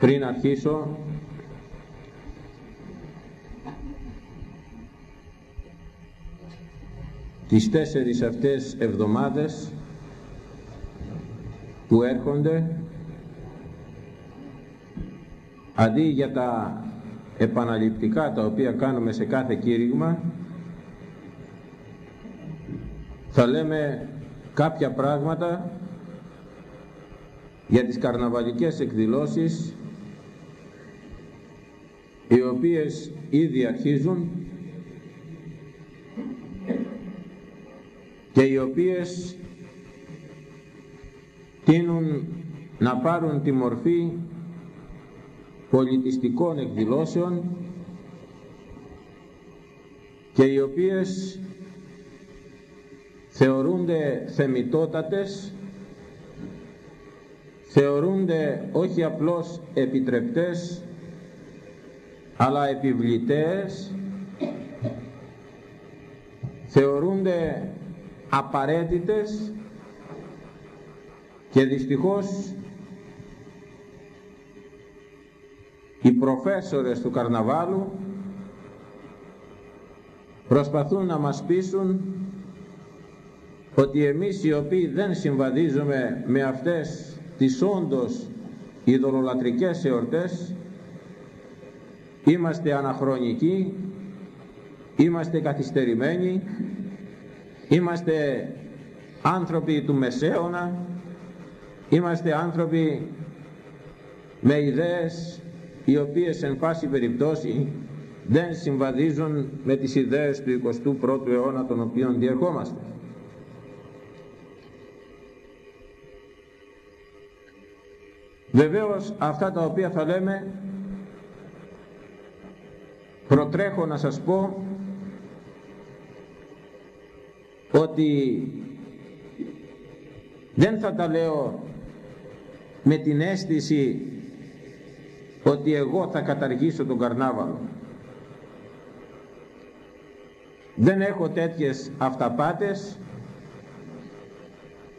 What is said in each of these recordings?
πριν αρχίσω τις τέσσερις αυτές εβδομάδες που έρχονται αντί για τα επαναληπτικά τα οποία κάνουμε σε κάθε κήρυγμα θα λέμε κάποια πράγματα για τις καρναβαλικές εκδηλώσεις οι οποίες ήδη αρχίζουν και οι οποίες τείνουν να πάρουν τη μορφή πολιτιστικών εκδηλώσεων και οι οποίες θεωρούνται θεμητότατες θεωρούνται όχι απλώς επιτρεπτές αλλά επιβλητές θεωρούνται απαραίτητες και δυστυχώς οι προφέσορες του καρναβάλου προσπαθούν να μας πείσουν ότι εμείς οι οποίοι δεν συμβαδίζουμε με αυτές τις όντως ειδωλολατρικές εορτές είμαστε αναχρονικοί είμαστε καθυστερημένοι είμαστε άνθρωποι του Μεσαίωνα είμαστε άνθρωποι με ιδέες οι οποίες εν πάση περιπτώσει δεν συμβαδίζουν με τις ιδέες του 21ου αιώνα των οποίων διερχόμαστε. Βεβαίως αυτά τα οποία θα λέμε προτρέχω να σας πω ότι δεν θα τα λέω με την αίσθηση ότι εγώ θα καταργήσω τον καρνάβαλο. Δεν έχω τέτοιες αυταπάτες,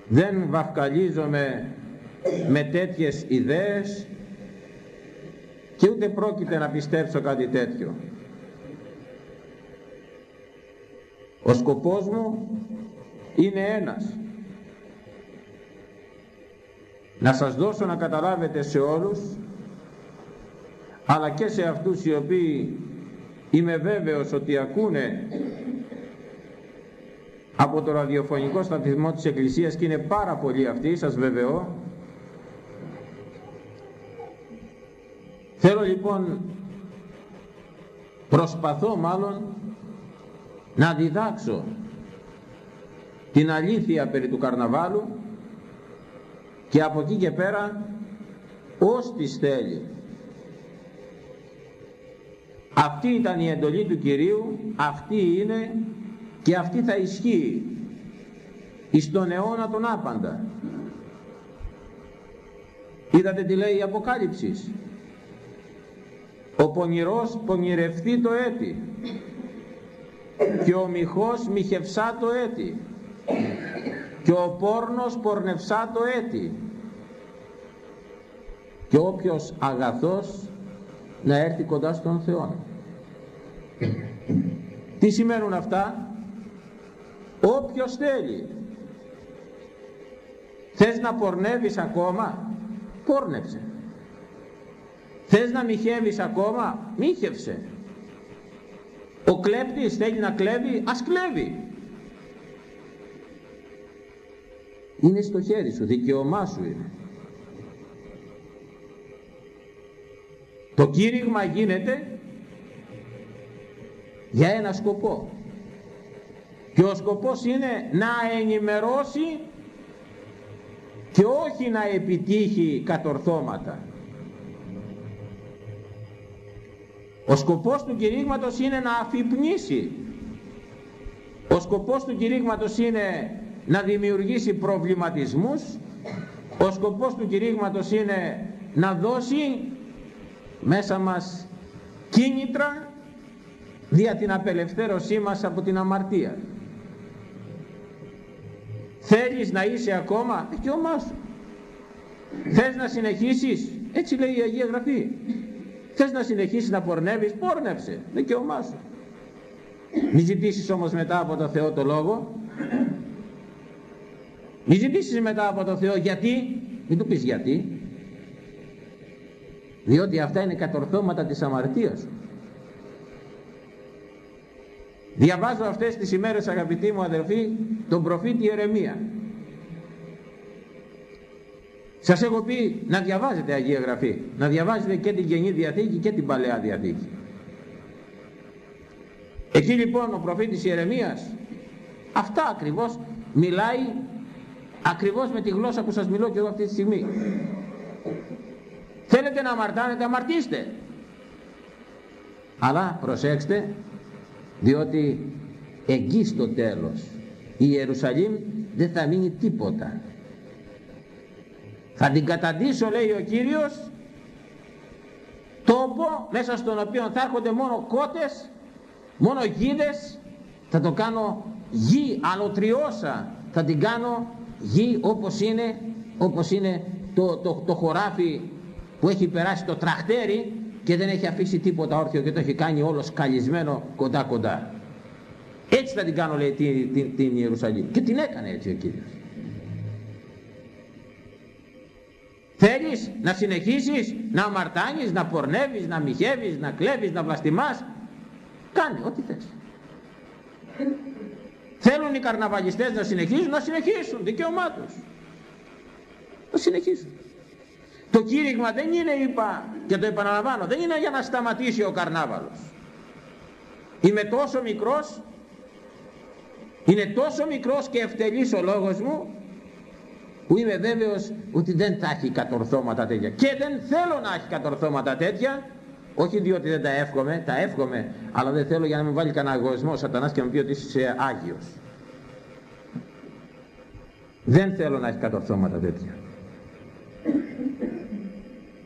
δεν βαφκαλίζομαι με τέτοιες ιδέες και ούτε πρόκειται να πιστέψω κάτι τέτοιο. Ο σκοπός μου είναι ένας. Να σας δώσω να καταλάβετε σε όλους αλλά και σε αυτούς οι οποίοι είμαι βέβαιος ότι ακούνε από το ραδιοφωνικό σταθμό της Εκκλησίας και είναι πάρα πολλοί αυτοί, σας βεβαιώ. Θέλω λοιπόν, προσπαθώ μάλλον να διδάξω την αλήθεια περί του καρναβάλου και από εκεί και πέρα ως της θέλει αυτή ήταν η εντολή του Κυρίου, αυτή είναι και αυτή θα ισχύει εις τον αιώνα τον άπαντα. Είδατε τι λέει η Αποκάλυψη. Ο πονηρός πονηρευτεί το έτη και ο μυχός μυχευσά το έτη και ο πόρνος πορνευσά το έτη και όποιος αγαθός να έρθει κοντά στον Θεό. Τι σημαίνουν αυτά; Όποιος θέλει. Θες να πορνεύεις ακόμα; Πόρνεψε. Θες να μοιχεύεις ακόμα; Μίχευσε. Ο κλέπτης θέλει να κλέβει; Ας κλέβει. Είναι στο χέρι σου, δικαιωμά σου είναι. Το κήρυγμα γίνεται για ένα σκοπό. Και ο σκοπός είναι να ενημερώσει και όχι να επιτύχει κατορθώματα. Ο σκοπός του κηρύγματος είναι να αφυπνήσει. Ο σκοπός του κηρύγματος είναι να δημιουργήσει προβληματισμούς. Ο σκοπός του κηρύγματος είναι να δώσει μέσα μας κίνητρα δια την απελευθέρωσή μας από την αμαρτία. Θέλεις να είσαι ακόμα, δικαιωμάς σου. Θες να συνεχίσεις, Έτσι λέει η Αγία Γραφή. Θες να συνεχίσεις να πορνεύεις, πόρνεψε. Δικαίωμά σου. Μη ζητήσεις όμως μετά από το Θεό το λόγο. Μη ζητήσεις μετά από το Θεό γιατί. Μην του πεις γιατί. Διότι αυτά είναι κατορθώματα της αμαρτίας σου. Διαβάζω αυτές τις ημέρες αγαπητοί μου αδελφοί τον προφήτη Ερεμία. Σας έχω πει να διαβάζετε Αγία Γραφή, να διαβάζετε και την Καινή Διαθήκη και την Παλαιά Διαθήκη. Εκεί λοιπόν ο προφήτης Ιερεμίας αυτά ακριβώς μιλάει ακριβώς με τη γλώσσα που σας μιλώ και εγώ αυτή τη στιγμή. Θέλετε να αμαρτάνετε, αμαρτήστε. Αλλά προσέξτε, διότι εκεί στο τέλος η Ιερουσαλήμ δεν θα μείνει τίποτα. Θα την καταντήσω λέει ο Κύριος τόπο μέσα στον οποίο θα έρχονται μόνο κότες, μόνο γίδες, θα το κάνω γη αλωτριώσα, θα την κάνω γη όπως είναι, όπως είναι το, το, το χωράφι που έχει περάσει το τραχτέρι και δεν έχει αφήσει τίποτα όρθιο και το έχει κάνει όλος σκαλισμένο κοντά κοντά. Έτσι θα την κάνω λέει την, την, την Ιερουσαλήμ. Και την έκανε έτσι ο Κύριος. Θέλεις να συνεχίσεις να αμαρτάνεις, να πορνεύεις, να μοιχεύεις, να κλέβεις, να βλαστημάς. Κάνε ό,τι θες. Θέλουν οι καρναβαλιστές να συνεχίσουν, να συνεχίσουν, δικαίωμά τους. Να συνεχίσουν. Το κήρυγμα δεν είναι, είπα και το επαναλαμβάνω, δεν είναι για να σταματήσει ο καρνάβαλος. Είμαι τόσο μικρός, είναι τόσο μικρός και ευτελής ο λόγος μου, που είμαι βέβαιος ότι δεν θα έχει κατορθώματα τέτοια. Και δεν θέλω να έχει κατορθώματα τέτοια, όχι διότι δεν τα εύχομαι, τα εύχομαι, αλλά δεν θέλω για να με βάλει κανένα αγωισμό ο σατανάς και να μου πει ότι είσαι Άγιος. Δεν θέλω να έχει κατορθώματα τέτοια.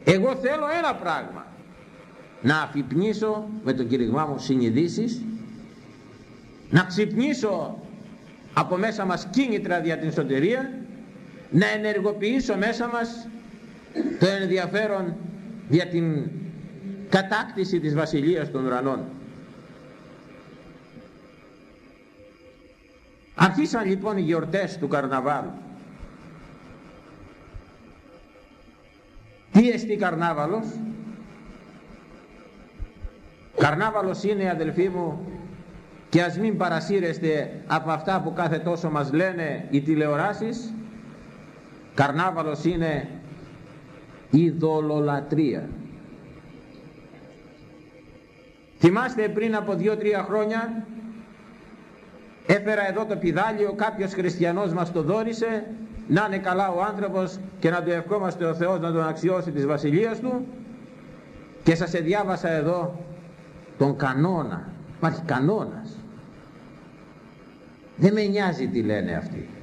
Εγώ θέλω ένα πράγμα. Να αφυπνήσω με τον κηρυγμά μου συνειδήσεις, να ξυπνήσω από μέσα μας κίνητρα για την σωτηρία, να ενεργοποιήσω μέσα μας το ενδιαφέρον για την κατάκτηση της βασιλείας των ουρανών. Αρχίσαν λοιπόν οι γιορτές του καρναβάλου. Τι εστί καρνάβαλος; Καρνάβαλος είναι αδελφοί μου και ας μην παρασύρεστε από αυτά που κάθε τόσο μας λένε οι τηλεοράσεις. Καρνάβαλος είναι ειδωλολατρία. Θυμάστε πριν από δύο-τρία χρόνια έφερα εδώ το πιδάλιο, κάποιος χριστιανός μας το δόρισε να είναι καλά ο άνθρωπος και να του ευχόμαστε ο Θεός να τον αξιώσει της βασιλείας του. Και σας διάβασα εδώ τον κανόνα. Υπάρχει κανόνας. Δεν με νοιάζει τι λένε αυτοί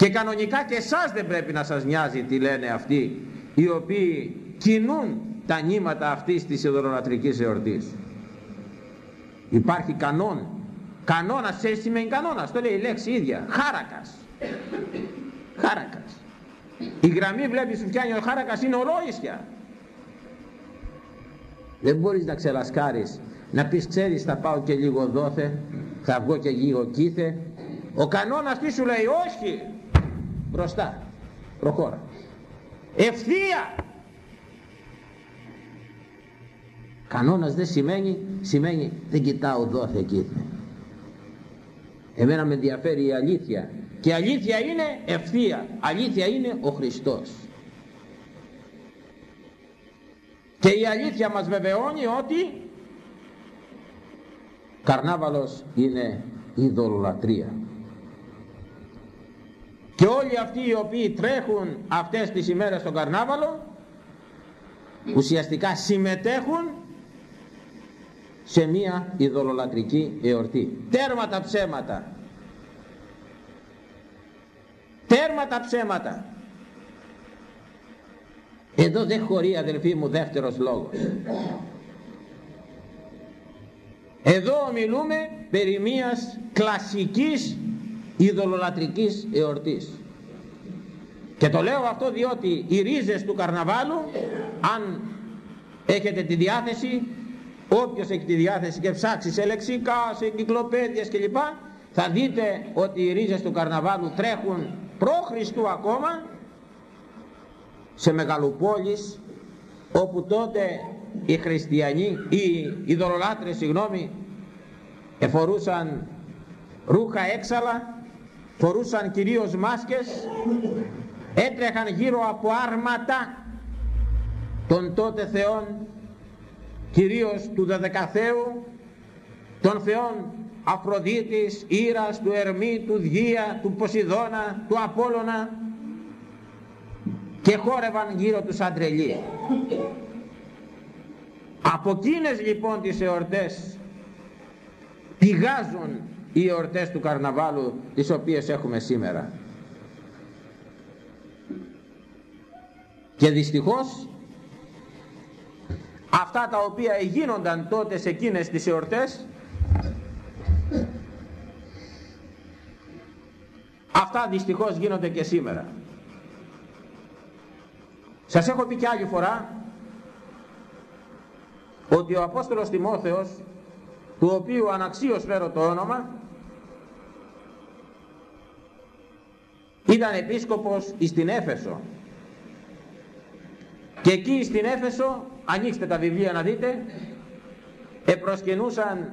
και κανονικά και εσάς δεν πρέπει να σας νοιάζει τι λένε αυτοί οι οποίοι κινούν τα νήματα αυτής της ειδωλολατρικής εορτής υπάρχει κανόν κανόνας σε σημαίνει κανόνας το λέει η λέξη ίδια χάρακας Χάρακας. Η γραμμή βλέπεις σου φτιάνει ο χάρακας είναι ολόισια. Δεν μπορείς να ξελασκάρεις, να πεις ξέρεις θα πάω και λίγο δόθε, θα βγω και λίγο κήθε. Ο κανόνας τι σου λέει, όχι, μπροστά, προχώρα. Ευθεία. Κανόνας δεν σημαίνει, σημαίνει δεν κοιτάω δόθε κήθε. Εμένα με ενδιαφέρει η αλήθεια και αλήθεια είναι ευθεία αλήθεια είναι ο Χριστός και η αλήθεια μας βεβαιώνει ότι καρνάβαλος είναι ειδωλολατρία και όλοι αυτοί οι οποίοι τρέχουν αυτές τις ημέρες στον καρνάβαλο ουσιαστικά συμμετέχουν σε μία ειδωλολατρική εορτή. Τέρμα τα ψέματα. Τέρμα τα ψέματα. Εδώ δεν χωρεί αδελφοί μου δεύτερος λόγος. Εδώ μιλούμε περί μιας κλασικής ειδωλολατρικής εορτής. Και το λέω αυτό διότι οι ρίζες του καρναβάλου, αν έχετε τη διάθεση, όποιος έχει τη διάθεση και ψάξει σε λεξικά, σε εγκυκλοπαίδειες κλπ, θα δείτε ότι οι ρίζες του καρναβάλου τρέχουν προ Χριστού ακόμα σε μεγαλοπόλεις όπου τότε οι χριστιανοί, οι ειδωλολάτρες συγγνώμη, εφορούσαν ρούχα έξαλα, φορούσαν κυρίως μάσκες, έτρεχαν γύρω από άρματα των τότε θεών, κυρίως του Δεδεκαθέου, των θεών Αφροδίτης, Ήρας, του Ερμή, του Δία, του Ποσειδώνα, του Απόλλωνα και χόρευαν γύρω τους αντρελοί. Από εκείνες λοιπόν τις εορτές πηγάζουν οι εορτές του καρναβάλου τις οποίες έχουμε σήμερα. Και δυστυχώς αυτά τα οποία γίνονταν τότε σε εκείνες τις εορτές αυτά δυστυχώς γίνονται και σήμερα. Σας έχω πει και άλλη φορά ότι ο Απόστολος Τιμόθεος του οποίου αναξίως φέρω το όνομα ήταν επίσκοπος στην Έφεσο. Και εκεί στην Έφεσο ανοίξτε τα βιβλία να δείτε επροσκενούσαν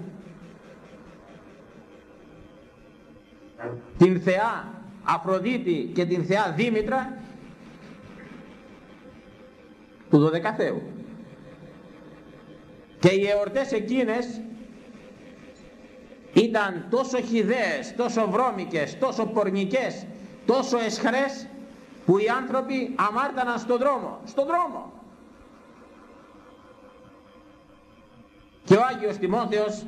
την θεά Αφροδίτη και την θεά Δήμητρα του Δωδεκαθέου. Και οι εορτές εκείνες ήταν τόσο χιδαίες, τόσο βρώμικες, τόσο πορνικές, τόσο εσχρές που οι άνθρωποι αμάρταναν στον δρόμο, στον δρόμο. Και ο Άγιος Τιμόθεος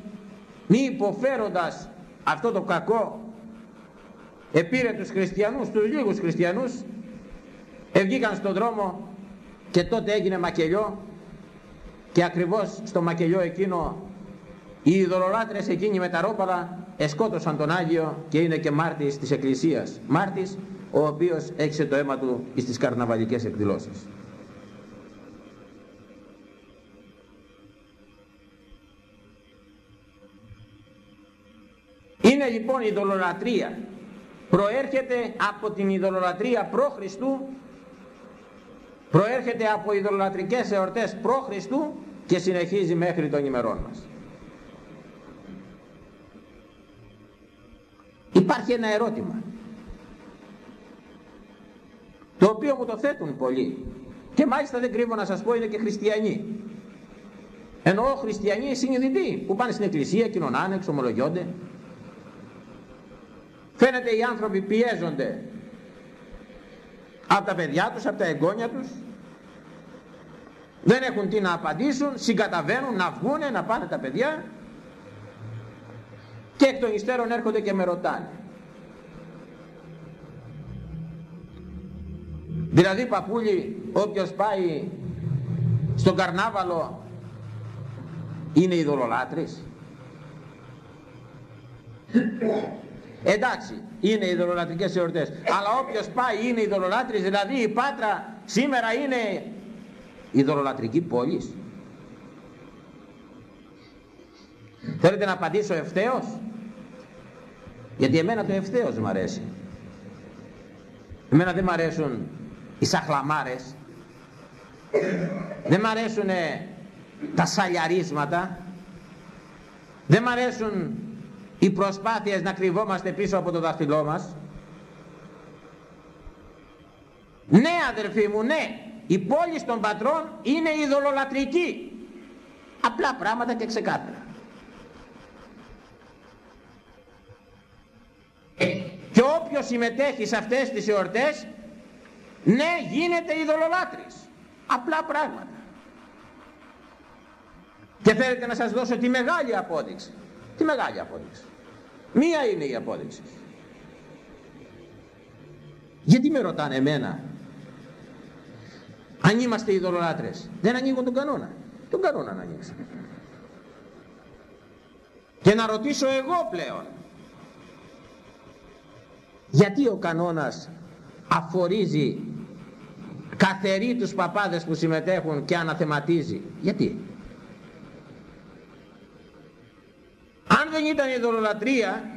μη υποφέροντας αυτό το κακό επήρε τους χριστιανούς, τους λίγους χριστιανούς ευγήκαν στον δρόμο και τότε έγινε μακελιό και ακριβώς στο μακελιό εκείνο οι ειδωλολάτρες εκείνοι με τα ρόπαλα εσκότωσαν τον Άγιο και είναι και μάρτης της Εκκλησίας. Μάρτης ο οποίος έξε το αίμα του στις καρναβαλικές εκδηλώσεις. Είναι λοιπόν η ειδωλολατρία. Προέρχεται από την ειδωλολατρία προ Χριστού, προέρχεται από ειδωλολατρικές εορτές προ Χριστού και συνεχίζει μέχρι των ημερών μας. Υπάρχει ένα ερώτημα το οποίο μου το θέτουν πολλοί και μάλιστα δεν κρύβω να σας πω είναι και χριστιανοί. Εννοώ χριστιανοί συνειδητοί που πάνε στην εκκλησία, κοινωνάνε, εξομολογιόνται. Φαίνεται οι άνθρωποι πιέζονται από τα παιδιά τους, από τα εγγόνια τους. Δεν έχουν τι να απαντήσουν, συγκαταβαίνουν να βγούνε, να πάνε τα παιδιά και εκ των υστέρων έρχονται και με ρωτάνε. Δηλαδή παππούλη όποιος πάει στον καρνάβαλο είναι ειδωλολάτρης. Εντάξει, είναι ειδωλολατρικές εορτές. Αλλά όποιος πάει είναι ειδωλολάτρης, δηλαδή η Πάτρα σήμερα είναι ειδωλολατρική πόλης. Θέλετε να απαντήσω ευθέως; Γιατί εμένα το ευθέως μου αρέσει. Εμένα δεν μου αρέσουν οι σαχλαμάρες. Δεν μου αρέσουν τα σαλιαρίσματα. Δεν μου αρέσουν οι προσπάθειες να κρυβόμαστε πίσω από το δάχτυλό μας. Ναι αδερφοί μου, ναι, η πόλη των πατρών είναι ειδωλολατρική. Απλά πράγματα και ξεκάθαρα. Και όποιος συμμετέχει σε αυτές τις εορτές, ναι γίνεται ειδωλολάτρης. Απλά πράγματα. Και θέλετε να σας δώσω τη μεγάλη απόδειξη. Τη μεγάλη απόδειξη. Μία είναι η απόδειξη. Γιατί με ρωτάνε εμένα αν είμαστε ειδωλολάτρες; Δεν ανοίγουν τον κανόνα. Τον κανόνα να ανοίξουν. Και να ρωτήσω εγώ πλέον γιατί ο κανόνας αφορίζει καθερεί τους παπάδες που συμμετέχουν και αναθεματίζει. Γιατί; Αν δεν ήταν ειδωλολατρία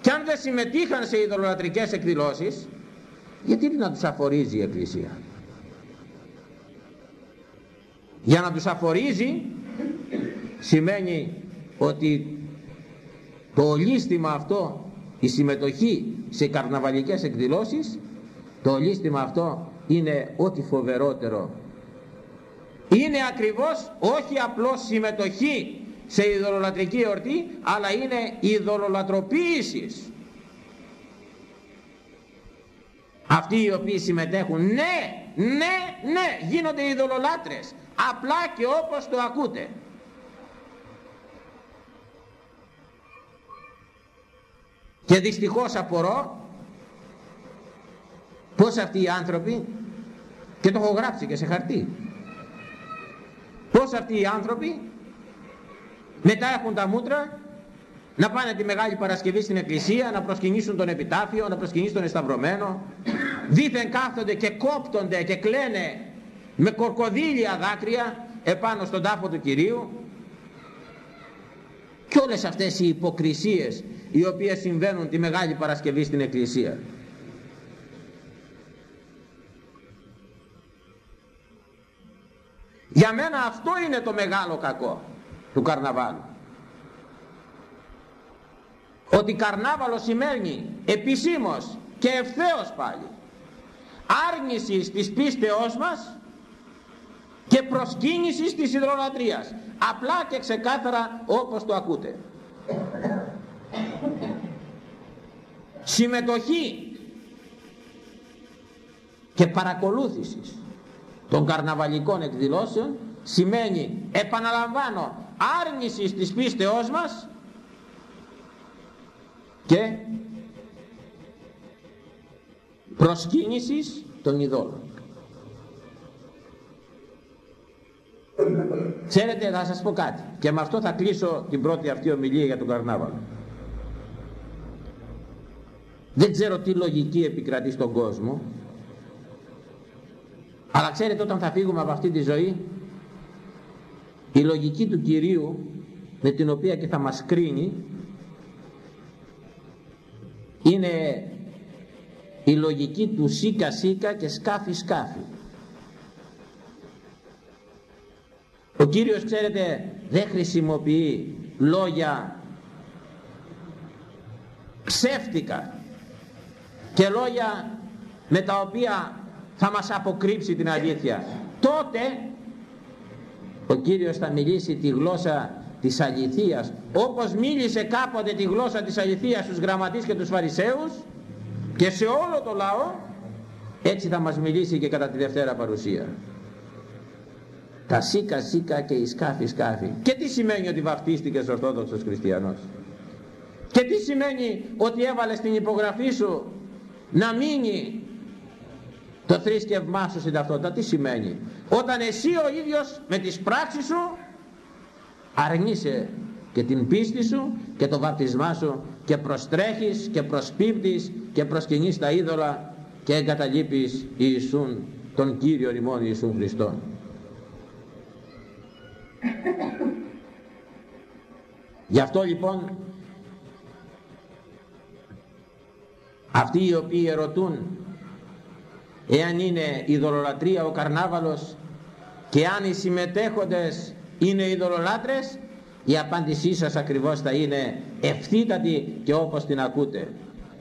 και αν δεν συμμετείχαν σε ειδωλολατρικές εκδηλώσεις, γιατί να τους αφορίζει η Εκκλησία; Για να τους αφορίζει σημαίνει ότι το ολίσθημα αυτό, η συμμετοχή σε καρναβαλικές εκδηλώσεις, το ολίσθημα αυτό είναι ό,τι φοβερότερο. Είναι ακριβώς όχι απλώς συμμετοχή σε ειδωλολατρική εορτή, αλλά είναι ειδωλολατροποίηση. Αυτοί οι οποίοι συμμετέχουν, ναι, ναι, ναι, γίνονται ειδωλολάτρες, απλά και όπως το ακούτε. Και δυστυχώς απορώ πως αυτοί οι άνθρωποι, και το έχω γράψει και σε χαρτί, πως αυτοί οι άνθρωποι μετά έχουν τα μούτρα να πάνε τη Μεγάλη Παρασκευή στην Εκκλησία, να προσκυνήσουν τον Επιτάφιο, να προσκυνήσουν τον Εσταυρωμένο, δήθεν κάθονται και κόπτονται και κλαίνε με κορκοδίλια δάκρυα επάνω στον τάφο του Κυρίου και όλες αυτές οι υποκρισίες οι οποίες συμβαίνουν τη Μεγάλη Παρασκευή στην Εκκλησία. Για μένα αυτό είναι το μεγάλο κακό του καρναβάλου. Ότι καρνάβαλος σημαίνει επισήμως και ευθέως πάλι άρνησης της πίστεώς μας και προσκύνησης της υδρολατρίας. Απλά και ξεκάθαρα όπως το ακούτε. Συμμετοχή και παρακολούθησης των καρναβαλικών εκδηλώσεων σημαίνει, επαναλαμβάνω, άρνησης της πίστεώς μας και προσκύνησης των ειδόλων. Ξέρετε, θα σας πω κάτι και με αυτό θα κλείσω την πρώτη αυτή ομιλία για τον Καρνάβαλο. Δεν ξέρω τι λογική επικρατεί στον κόσμο, αλλά ξέρετε όταν θα φύγουμε από αυτή τη ζωή, η λογική του Κυρίου με την οποία και θα μας κρίνει είναι η λογική του σίκα σίκα και σκάφη σκάφη. Ο Κύριος ξέρετε δεν χρησιμοποιεί λόγια ψεύτικα και λόγια με τα οποία θα μας αποκρύψει την αλήθεια. Τότε ο Κύριος θα μιλήσει τη γλώσσα της αληθείας όπως μίλησε κάποτε τη γλώσσα της αληθείας στους γραμματείς και τους φαρισαίους και σε όλο το λαό έτσι θα μας μιλήσει και κατά τη Δευτέρα παρουσία τα σίκα σίκα και η σκάφη σκάφη και τι σημαίνει ότι βαφτίστηκες Ορθόδοξος Χριστιανός; Και τι σημαίνει ότι έβαλες την υπογραφή σου να μείνει το θρήσκευμά σου στην ταυτότητα; Τι σημαίνει; Όταν εσύ ο ίδιος με τις πράξεις σου αρνείσαι και την πίστη σου και το βαπτισμά σου και προστρέχεις και προσπίπτεις και προσκυνείς τα είδωλα και εγκαταλείπεις Ιησούν τον Κύριο ημών Ιησούν Χριστόν. Γι' αυτό λοιπόν αυτοί οι οποίοι ερωτούν εάν είναι ειδωλολατρία ο καρνάβαλος και αν οι συμμετέχοντες είναι ειδωλολάτρες η απάντησή σας ακριβώς θα είναι ευθύτατη και όπως την ακούτε.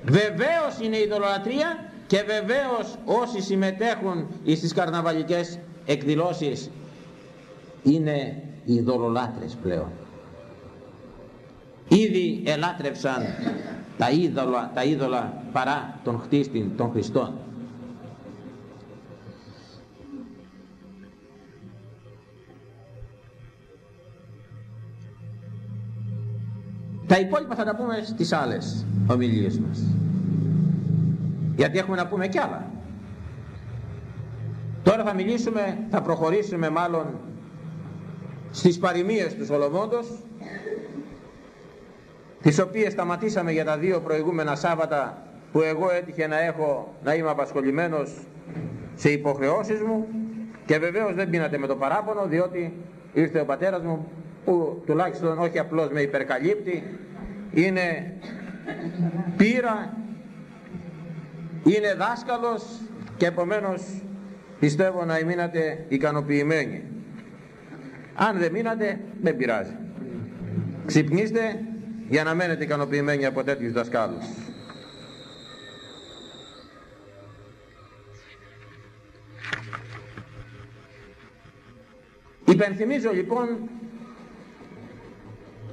Βεβαίως είναι ειδωλολατρία και βεβαίως όσοι συμμετέχουν στις καρναβαλικές εκδηλώσεις είναι ειδωλολάτρες πλέον ήδη ελάτρευσαν τα είδωλα, τα είδωλα παρά τον χτίστην των Χριστών Τα υπόλοιπα θα τα πούμε στις άλλες ομιλίες μας. Γιατί έχουμε να πούμε κι άλλα. Τώρα θα μιλήσουμε, θα προχωρήσουμε μάλλον στις παροιμίες του Σολομόντος τις οποίες σταματήσαμε για τα δύο προηγούμενα Σάββατα που εγώ έτυχε να έχω να είμαι απασχολημένος σε υποχρεώσεις μου και βεβαίως δεν πίνατε με το παράπονο διότι ήρθε ο πατέρας μου που τουλάχιστον όχι απλώς με υπερκαλύπτει είναι πείρα είναι δάσκαλος και επομένως πιστεύω να μείνατε ικανοποιημένοι αν δεν μείνατε δεν πειράζει ξυπνήστε για να μένετε ικανοποιημένοι από τέτοιους δασκάλους Υπενθυμίζω λοιπόν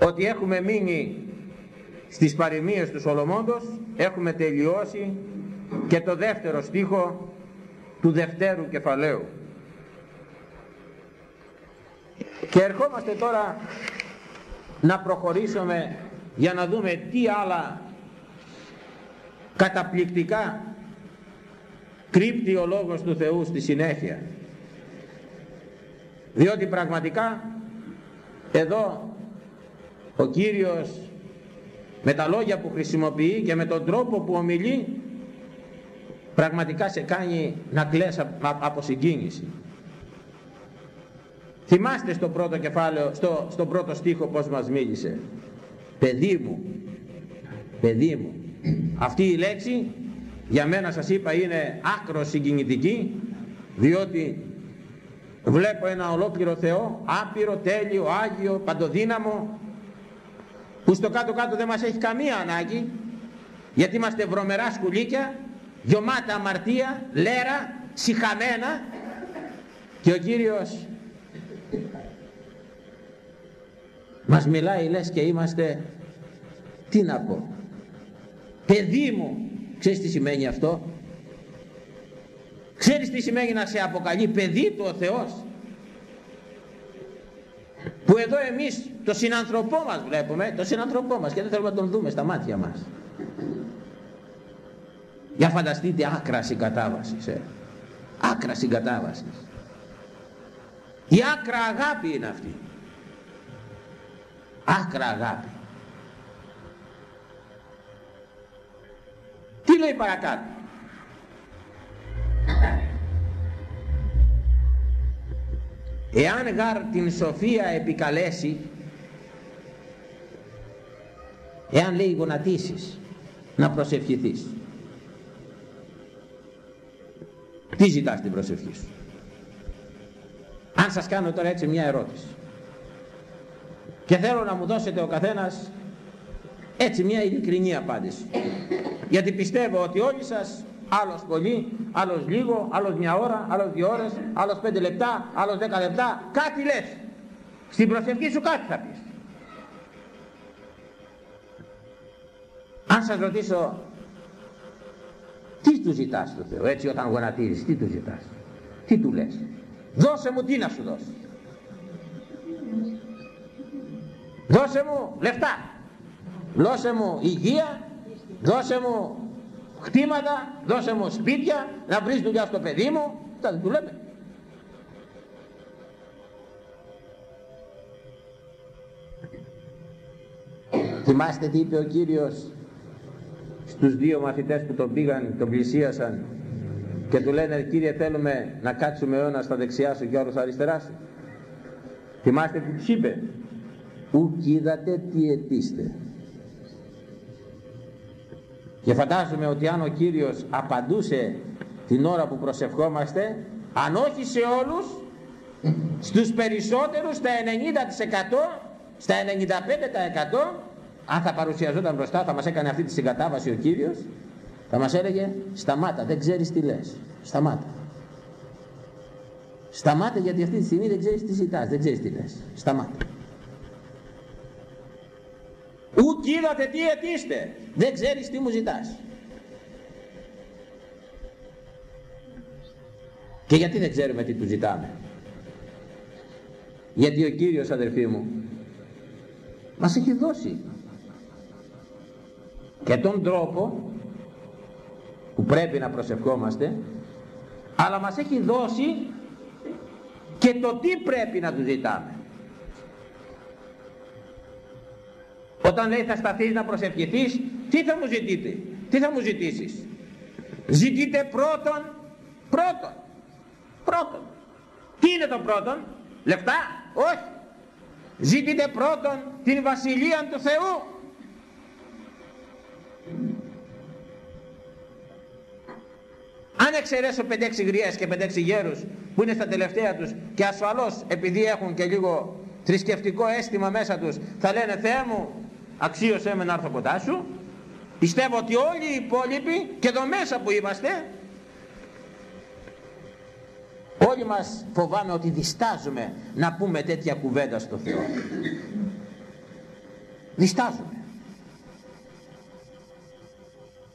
ότι έχουμε μείνει στις παροιμίες του Σολομόντος, έχουμε τελειώσει και το δεύτερο στίχο του δευτέρου κεφαλαίου. Και ερχόμαστε τώρα να προχωρήσουμε για να δούμε τι άλλα καταπληκτικά κρύπτει ο Λόγος του Θεού στη συνέχεια διότι πραγματικά εδώ ο Κύριος με τα λόγια που χρησιμοποιεί και με τον τρόπο που ομιλεί πραγματικά σε κάνει να κλαις από συγκίνηση. Θυμάστε στο πρώτο κεφάλαιο, στο, στο πρώτο στίχο πως μας μίλησε. Παιδί μου, παιδί μου. Αυτή η λέξη για μένα σας είπα είναι άκρο συγκινητική διότι Βλέπω ένα ολόκληρο Θεό, άπειρο, τέλειο, Άγιο, παντοδύναμο, που στο κάτω-κάτω δεν μας έχει καμία ανάγκη, γιατί είμαστε βρωμερά σκουλίκια, γιωμάτα αμαρτία, λέρα, συχαμένα, και ο Κύριος μας μιλάει λες και είμαστε, τι να πω, παιδί μου, ξέρεις τι σημαίνει αυτό, Ξέρεις τι σημαίνει να σε αποκαλεί παιδί του ο Θεός; Που εδώ εμείς το συνανθρωπό μας βλέπουμε, το συνανθρωπό μας και δεν θέλουμε να τον δούμε στα μάτια μας. Για φανταστείτε άκρα συγκατάβασης. Ε. Άκρα συγκατάβασης. Η άκρα αγάπη είναι αυτή. Άκρα αγάπη. Τι λέει παρακάτω; Εάν γάρ την σοφία επικαλέσει, εάν λέει γονατίσεις, να προσευχηθείς. Τι ζητάς την προσευχή σου; Αν σας κάνω τώρα έτσι μια ερώτηση και θέλω να μου δώσετε ο καθένας έτσι μια ειλικρινή απάντηση γιατί πιστεύω ότι όλοι σας άλλος πολύ, άλλος λίγο, άλλος μια ώρα, άλλος δύο ώρες, άλλος πέντε λεπτά, άλλος δέκα λεπτά, κάτι λες. Στην προσευχή σου κάτι θα πεις. Αν σας ρωτήσω, τι του ζητάς το Θεό, έτσι όταν γονατίζεις, τι του ζητάς, τι του λες. Δώσε μου τι να σου δώσει. Δώσε μου λεφτά. Δώσε μου υγεία. Δώσε μου χτήματα, δώσε μου σπίτια, να βρεις δουλειά στο παιδί μου, τα δεν του λέμε. Θυμάστε τι είπε ο Κύριος στους δύο μαθητές που τον πήγαν, τον πλησίασαν και του λένε Κύριε θέλουμε να κάτσουμε ο ένας στα δεξιά σου και ο στα αριστερά σου. Θυμάστε τι τους είπε. Ουκ είδατε τι αιτήστε. Και φαντάζομαι ότι αν ο Κύριος απαντούσε την ώρα που προσευχόμαστε, αν όχι σε όλους, στους περισσότερους, στα 90%, στα 95%, αν θα παρουσιαζόταν μπροστά, θα μας έκανε αυτή τη συγκατάβαση ο Κύριος, θα μας έλεγε σταμάτα, δεν ξέρεις τι λες, σταμάτα. Σταμάτα γιατί αυτή τη στιγμή δεν ξέρεις τι ζητάς, δεν ξέρεις τι λες, σταμάτα. Ουκ είδατε τι αιτήστε. Δεν ξέρεις τι μου ζητάς. Και γιατί δεν ξέρουμε τι του ζητάμε. Γιατί ο Κύριος αδερφοί μου μας έχει δώσει και τον τρόπο που πρέπει να προσευχόμαστε αλλά μας έχει δώσει και το τι πρέπει να του ζητάμε. Όταν λέει θα σταθείς να προσευχηθείς, τι θα μου ζητείτε, τι θα μου ζητήσεις; Ζητείτε πρώτον, πρώτον, πρώτον. Τι είναι το πρώτον, λεφτά, όχι. Ζήτητε πρώτον την Βασιλεία του Θεού. Αν εξαιρέσω 5-6 γριές και 5-6 γέρους που είναι στα τελευταία τους και ασφαλώς επειδή έχουν και λίγο θρησκευτικό αίσθημα μέσα τους θα λένε Θεέ μου αξίωσέ με να έρθω κοντά σου. Πιστεύω ότι όλοι οι υπόλοιποι και εδώ μέσα που είμαστε όλοι μας φοβάμαι ότι διστάζουμε να πούμε τέτοια κουβέντα στο Θεό διστάζουμε.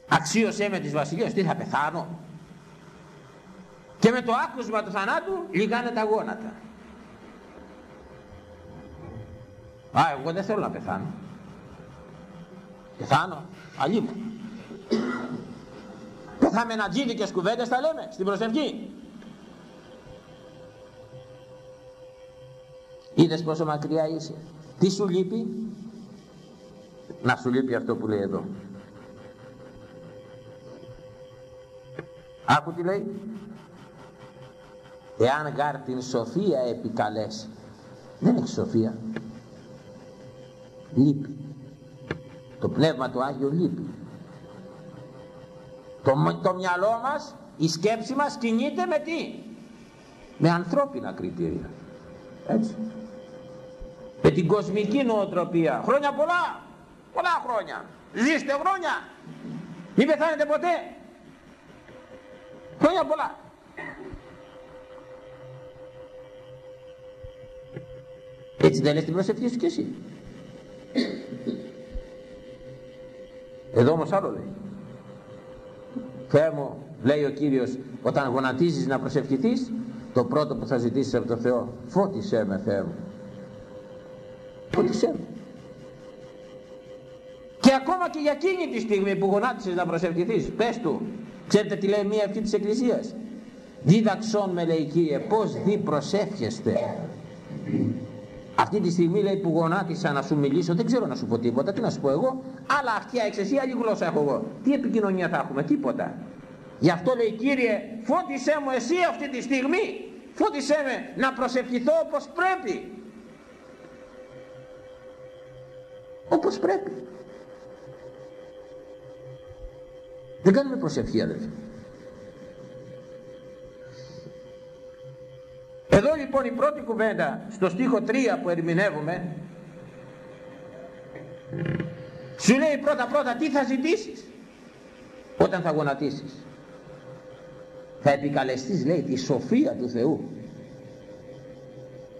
Αξίωσέ με της βασιλείας τι θα πεθάνω και με το άκουσμα του θανάτου λιγάνε τα γόνατα. Α εγώ δεν θέλω να πεθάνω. Πεθάνω αλλή μου. Πεθάμε να τζίδικες κουβέντες τα λέμε στην προσευχή. Είδες πόσο μακριά είσαι. Τι σου λείπει; Να σου λείπει αυτό που λέει εδώ. Άκου τι λέει εάν γάρ την σοφία επικαλέσει. Δεν έχει σοφία. Λείπει το πνεύμα του Άγιο λείπει το, το μυαλό μας η σκέψη μας κινείται με τι; Με ανθρώπινα κριτήρια. Έτσι. Με την κοσμική νοοτροπία. Χρόνια πολλά. Πολλά χρόνια. Ζήστε χρόνια. Μην πεθάνετε ποτέ. Χρόνια πολλά Έτσι δεν λες την προσευχή σου κι εσύ. Εδώ όμως άλλο λέει. Θεέ μου, λέει ο Κύριος, όταν γονατίζεις να προσευχηθείς, το πρώτο που θα ζητήσεις από τον Θεό, φώτισέ με Θεέ μου. Φώτισέ με. Και ακόμα και για εκείνη τη στιγμή που γονάτισες να προσευχηθείς, πες του, ξέρετε τι λέει μία ευχή της Εκκλησίας; Δίδαξόν με λέει Κύριε, πώς δι προσεύχεστε αυτή τη στιγμή λέει που γονάτισα να σου μιλήσω, δεν ξέρω να σου πω τίποτα, τι να σου πω εγώ, άλλα αυτιά έχεις εσύ, άλλη γλώσσα έχω εγώ. Τι επικοινωνία θα έχουμε, τίποτα. Γι' αυτό λέει Κύριε, φώτισέ μου εσύ αυτή τη στιγμή, φώτισέ με να προσευχηθώ όπως πρέπει. Όπως πρέπει. Δεν κάνουμε προσευχή αδελφοί. Εδώ λοιπόν η πρώτη κουβέντα στο στίχο 3 που ερμηνεύουμε σου λέει πρώτα πρώτα τι θα ζητήσεις; Όταν θα γονατίσεις. Θα επικαλεστείς λέει τη σοφία του Θεού.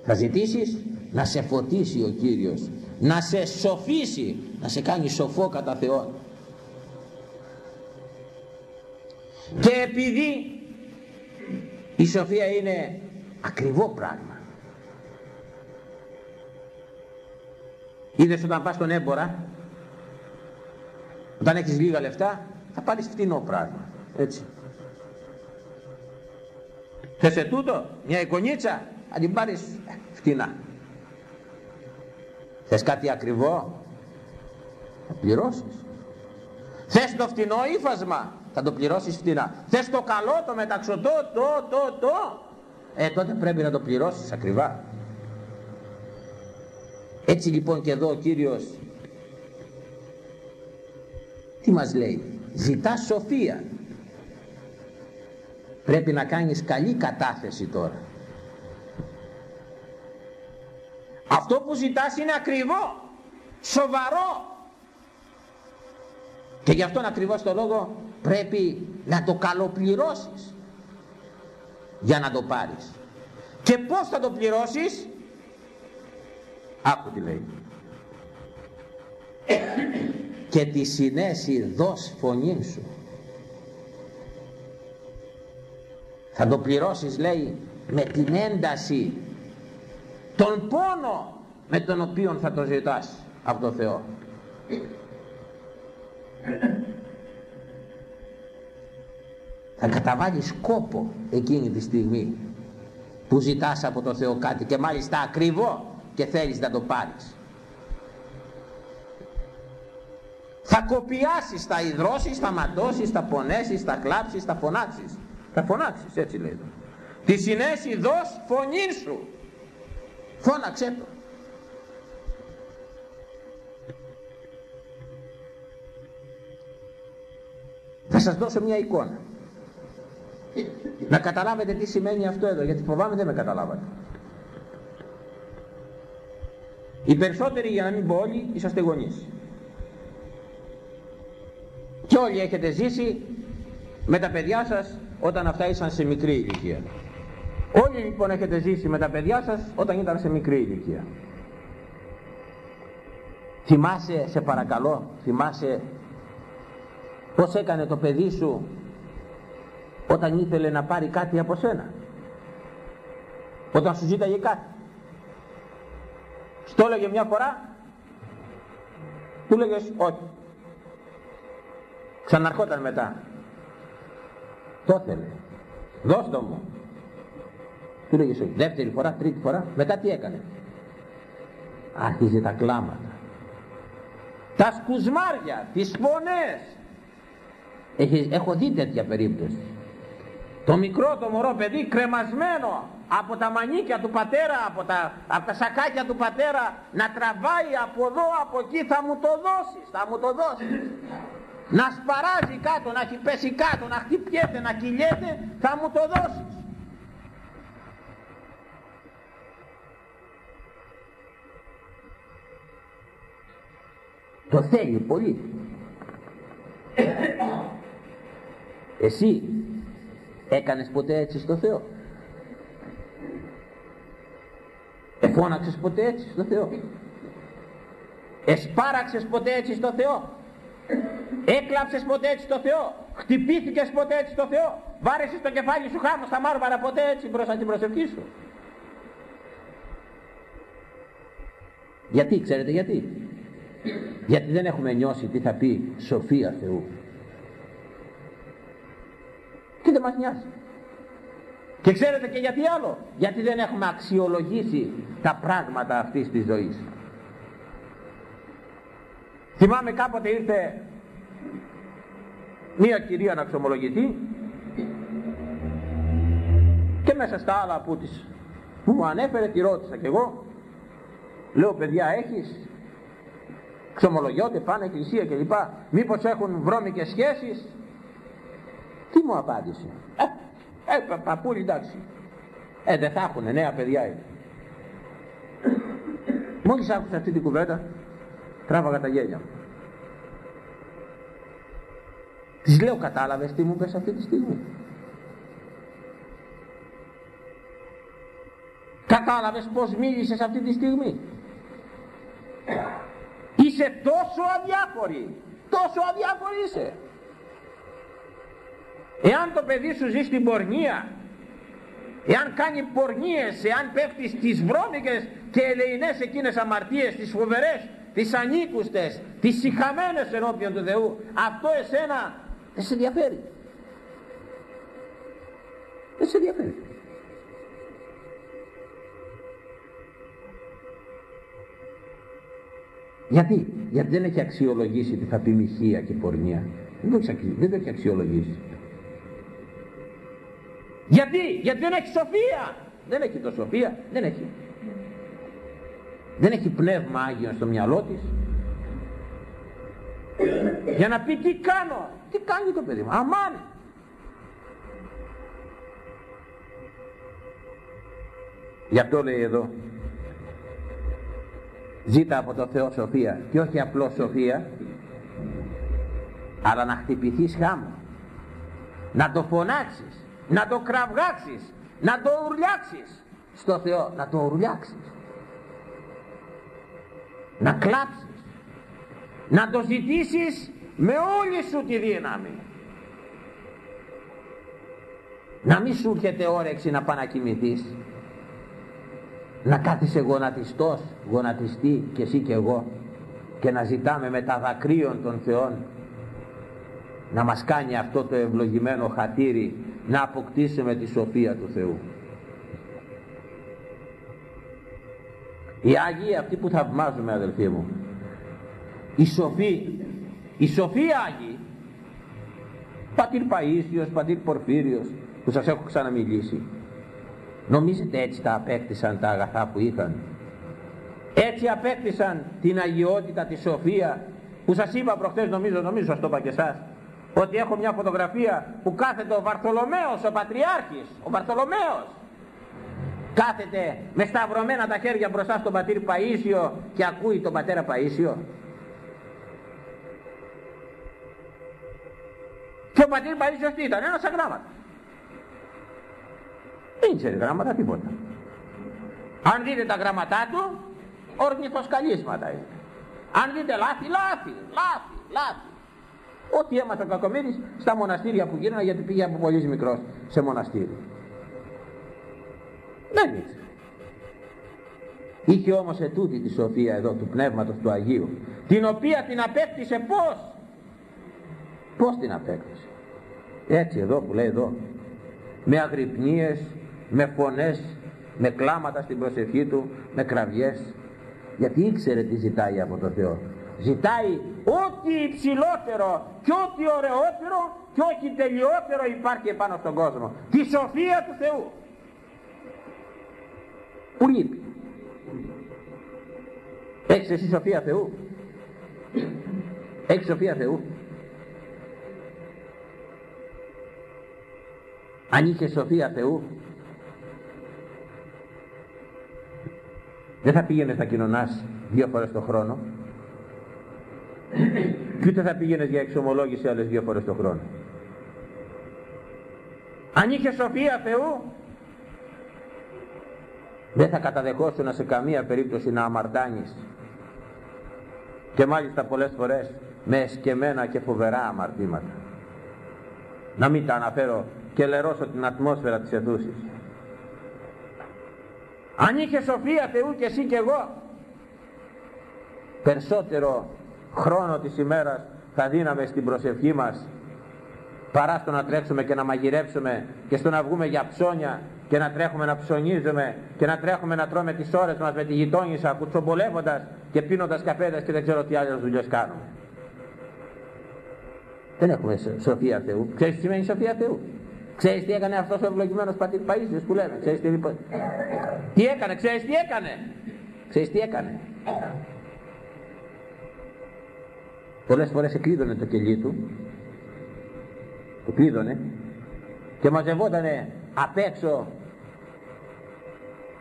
Θα ζητήσεις να σε φωτίσει ο Κύριος, να σε σοφίσει, να σε κάνει σοφό κατά Θεόν. Και επειδή η σοφία είναι ακριβό πράγμα. Είδες όταν πας στον έμπορα όταν έχεις λίγα λεφτά θα πάρεις φτηνό πράγμα έτσι. Θες σε τούτο μια εικονίτσα θα την πάρεις φτηνά. Θες κάτι ακριβό θα πληρώσεις. Θες το φτηνό ύφασμα θα το πληρώσεις φτηνά. Θες το καλό το μεταξωτό το το το ε τότε πρέπει να το πληρώσεις ακριβά. Έτσι λοιπόν και εδώ ο Κύριος τι μας λέει; Ζητά σοφία. Πρέπει να κάνεις καλή κατάθεση τώρα. Αυτό που ζητάς είναι ακριβό σοβαρό. Και γι' αυτόν ακριβώς το λόγο πρέπει να το καλοπληρώσεις για να το πάρεις. Και πως θα το πληρώσεις; Άκου τι λέει. Και τη συνέση δώσ φωνή σου. Θα το πληρώσεις λέει με την ένταση τον πόνο με τον οποίο θα το ζητάς από το Θεό θα καταβάλεις κόπο εκείνη τη στιγμή που ζητάς από το Θεό κάτι και μάλιστα ακριβό και θέλεις να το πάρεις. Θα κοπιάσεις, θα υδρώσεις, θα ματώσεις, θα πονέσεις, θα κλάψεις, θα φωνάξεις. Θα φωνάξεις έτσι λέει τη συνέση δώσ φωνή σου. Φώναξέ το. Θα σας δώσω μια εικόνα να καταλάβετε τι σημαίνει αυτό εδώ γιατί φοβάμαι δεν με καταλάβατε. Οι περισσότεροι για να μην πω όλοι είσαστε γονείς. Και όλοι έχετε ζήσει με τα παιδιά σας όταν αυτά ήσαν σε μικρή ηλικία. Όλοι λοιπόν έχετε ζήσει με τα παιδιά σας όταν ήταν σε μικρή ηλικία. Θυμάσαι σε παρακαλώ θυμάσαι πως έκανε το παιδί σου όταν ήθελε να πάρει κάτι από σένα. Όταν σου ζήταγε κάτι. Στο έλεγε μια φορά του λέγες όχι. Ξαναρχόταν μετά. Το ήθελε δώσ' το μου. Του λέγες όχι. Δεύτερη φορά, τρίτη φορά μετά τι έκανε. Άρχιζε τα κλάματα. Τα σκουσμάρια, τις φωνές. Έχω δει τέτοια περίπτωση το μικρό το μωρό παιδί κρεμασμένο από τα μανίκια του πατέρα, από τα, από τα σακάκια του πατέρα να τραβάει από εδώ, από εκεί θα μου το δώσεις, θα μου το δώσεις. Να σπαράζει κάτω, να έχει πέσει κάτω, να χτυπιέται, να κυλιέται, θα μου το δώσεις. Το θέλει πολύ. Εσύ έκανες ποτέ έτσι στο Θεό; Εφώναξες ποτέ έτσι στο Θεό; Εσπάραξες ποτέ έτσι στο Θεό; Έκλαψες ποτέ έτσι στο Θεό; Χτυπήθηκες ποτέ έτσι στο Θεό; Βάρεσες το κεφάλι σου χάμω στα μάρμαρα ποτέ έτσι μπροστά την προσευχή σου; Γιατί, ξέρετε γιατί; Γιατί δεν έχουμε νιώσει τι θα πει σοφία Θεού. Και δεν μας νοιάζει. Και ξέρετε και γιατί άλλο; Γιατί δεν έχουμε αξιολογήσει τα πράγματα αυτής της ζωής. Θυμάμαι κάποτε ήρθε μία κυρία να ξομολογηθεί και μέσα στα άλλα που, της, που μου ανέφερε τη ρώτησα κι εγώ λέω παιδιά έχεις ξομολογιώτε πάνε εκκλησία κλπ μήπως έχουν βρώμικες σχέσεις τι μου απάντησε; Ε, ε παππούλη εντάξει. Ε δεν θα έχουν νέα παιδιά είναι μόλις άκουσα αυτή την κουβέντα τράβαγα τα γέλια μου. Της λέω κατάλαβες τι μου πες αυτή τη στιγμή; Κατάλαβες πως μίλησες αυτή τη στιγμή; Είσαι τόσο αδιάφορη τόσο αδιάφορη είσαι εάν το παιδί σου ζει στην πορνεία εάν κάνει πορνίες εάν πέφτει στις βρώμικες και ελεηνές εκείνες αμαρτίες τις φοβερές τις ανήκουστες τις συχαμένες ενώπιον του Θεού αυτό εσένα δεν σε ενδιαφέρει. Δεν σε ενδιαφέρει. Γιατί, γιατί δεν έχει αξιολογήσει τι θα πει μοιχεία και πορνεία. Δεν το έχει, δεν το έχει αξιολογήσει γιατί, γιατί δεν έχει σοφία. Δεν έχει το σοφία, δεν έχει. Δεν έχει πνεύμα Άγιος στο μυαλό της. Για να πει τι κάνω. Τι κάνει το παιδί μου. Αμάν. Γι' αυτό λέει εδώ. Ζήτα από το Θεό σοφία. Και όχι απλώς σοφία. Αλλά να χτυπηθείς χάμω. Να το φωνάξεις να το κραυγάξεις, να το ουρλιάξεις. Στο Θεό, να το ουρλιάξεις, να κλάψεις, να το ζητήσεις με όλη σου τη δύναμη. Να μην σου έρχεται όρεξη να πάει να κοιμηθείς, να κάθεσαι γονατιστός, γονατιστή και εσύ και εγώ και να ζητάμε με τα δακρύων των Θεών να μας κάνει αυτό το ευλογημένο χατήρι να αποκτήσουμε τη σοφία του Θεού. Οι Άγιοι αυτοί που θαυμάζουμε αδελφοί μου, οι σοφοί, οι σοφοί Άγιοι, Πατήρ Παΐσιος, Πατήρ Πορφύριος, που σας έχω ξαναμιλήσει, Νομίζετε έτσι τα απέκτησαν τα αγαθά που είχαν; Έτσι απέκτησαν την αγιότητα, τη σοφία που σας είπα προχτές νομίζω, νομίζω σας το είπα και εσάς ότι έχω μια φωτογραφία που κάθεται ο Βαρθολομαίος, ο Πατριάρχης, ο Βαρθολομαίος κάθεται με σταυρωμένα τα χέρια μπροστά στον πατήρ Παΐσιο και ακούει τον πατέρα Παΐσιο. Και ο πατήρ Παΐσιος τι ήταν, ένας σαν γράμματα δεν ήξερε γράμματα τίποτα. Αν δείτε τα γράμματά του ορνηθοσκαλίσματα είναι. Αν δείτε λάθη, λάθη, λάθη, λάθη Ό,τι έμαθε ο Κακομύρης στα μοναστήρια που γίνανε γιατί πήγε από πολύ μικρός σε μοναστήρι. Δεν ήξερε. Είχε όμως ετούτη τη σοφία εδώ του Πνεύματος του Αγίου την οποία την απέκτησε πώς; Πώς την απέκτησε; Έτσι εδώ που λέει εδώ. Με αγρυπνίες, με φωνές, με κλάματα στην προσευχή του, με κραυγές. Γιατί ήξερε τι ζητάει από το Θεό; Ζητάει ό,τι υψηλότερο και ό,τι ωραιότερο και ό,τι τελειότερο υπάρχει επάνω στον κόσμο. Τη σοφία του Θεού. Που λείπει έχεις εσύ σοφία Θεού; Έχεις σοφία Θεού; Αν είχες σοφία Θεού δεν θα πήγαινες στα κοινωνάς δύο φορές το χρόνο και ούτε θα πήγαινε για εξομολόγηση άλλες δύο φορές το χρόνο. Αν είχε σοφία Θεού, δεν θα καταδεχόσουν σε καμία περίπτωση να αμαρτάνεις. Και μάλιστα πολλές φορές με εσκεμένα και φοβερά αμαρτήματα. Να μην τα αναφέρω και λερώσω την ατμόσφαιρα της αιθούσης. Αν είχε σοφία Θεού και εσύ και εγώ, περισσότερο χρόνο της ημέρας θα δίναμε στην προσευχή μας παρά στο να τρέξουμε και να μαγειρέψουμε και στο να βγούμε για ψώνια και να τρέχουμε να ψωνίζουμε και να τρέχουμε να τρώμε τις ώρες μας με τη γειτόνισσα κουτσομπολεύοντας και πίνοντας καφέδες και δεν ξέρω τι άλλες δουλειές κάνουμε. Δεν έχουμε σοφία Θεού. Ξέρεις τι σημαίνει σοφία Θεού; Ξέρεις τι έκανε αυτός ο ευλογημένος πατήρ Παΐσιος που λέμε; Ξέρεις τι, τι έκανε, ξέρεις τι έκανε; Ξέρεις τι έκανε; Πολλές φορές εκλείδωνε το κελί του. Το κλείδωνε. Και μαζευότανε απ' έξω